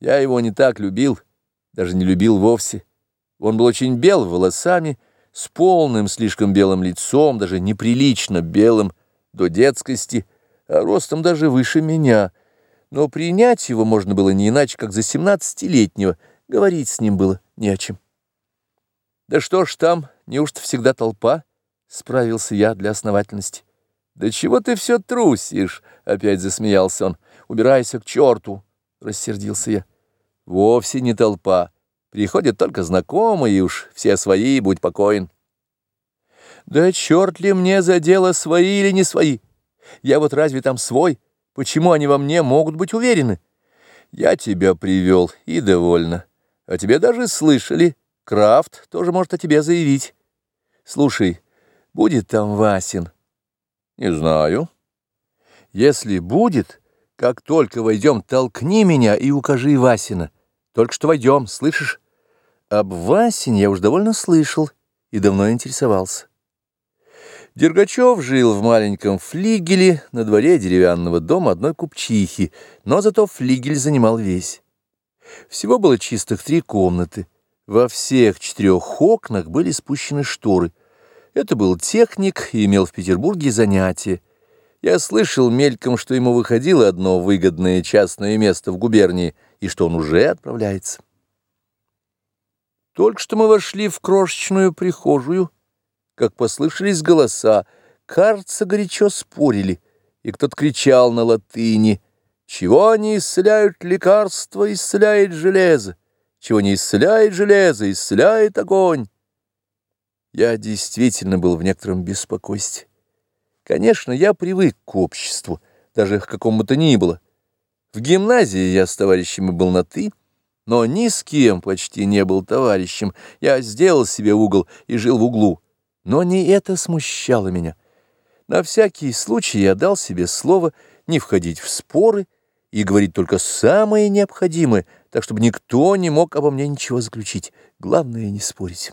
Я его не так любил, даже не любил вовсе. Он был очень бел волосами, с полным слишком белым лицом, даже неприлично белым до детскости, а ростом даже выше меня. Но принять его можно было не иначе, как за семнадцатилетнего, говорить с ним было не о чем. «Да что ж там, неужто всегда толпа?» — справился я для основательности. «Да чего ты все трусишь?» — опять засмеялся он. «Убирайся к черту!» — рассердился я. «Вовсе не толпа. Приходят только знакомые, и уж все свои, будь покоен». «Да черт ли мне за дело, свои или не свои? Я вот разве там свой? Почему они во мне могут быть уверены? Я тебя привел, и довольно. А тебе даже слышали». Крафт тоже может о тебе заявить. Слушай, будет там Васин? Не знаю. Если будет, как только войдем, толкни меня и укажи Васина. Только что войдем, слышишь? Об Васине я уж довольно слышал и давно интересовался. Дергачев жил в маленьком флигеле на дворе деревянного дома одной купчихи, но зато флигель занимал весь. Всего было чистых три комнаты — во всех четырех окнах были спущены шторы. Это был техник и имел в Петербурге занятия. Я слышал мельком, что ему выходило одно выгодное частное место в губернии, и что он уже отправляется. Только что мы вошли в крошечную прихожую, как послышались голоса, кажется, горячо спорили, и кто-то кричал на латыни «Чего они исцеляют лекарства, исцеляет железо!» чего не исцеляет железо, исцеляет огонь. Я действительно был в некотором беспокойстве. Конечно, я привык к обществу, даже к какому-то ни было. В гимназии я с товарищами был на «ты», но ни с кем почти не был товарищем. Я сделал себе угол и жил в углу. Но не это смущало меня. На всякий случай я дал себе слово не входить в споры и говорить только самое необходимое — так чтобы никто не мог обо мне ничего заключить. Главное — не спорить.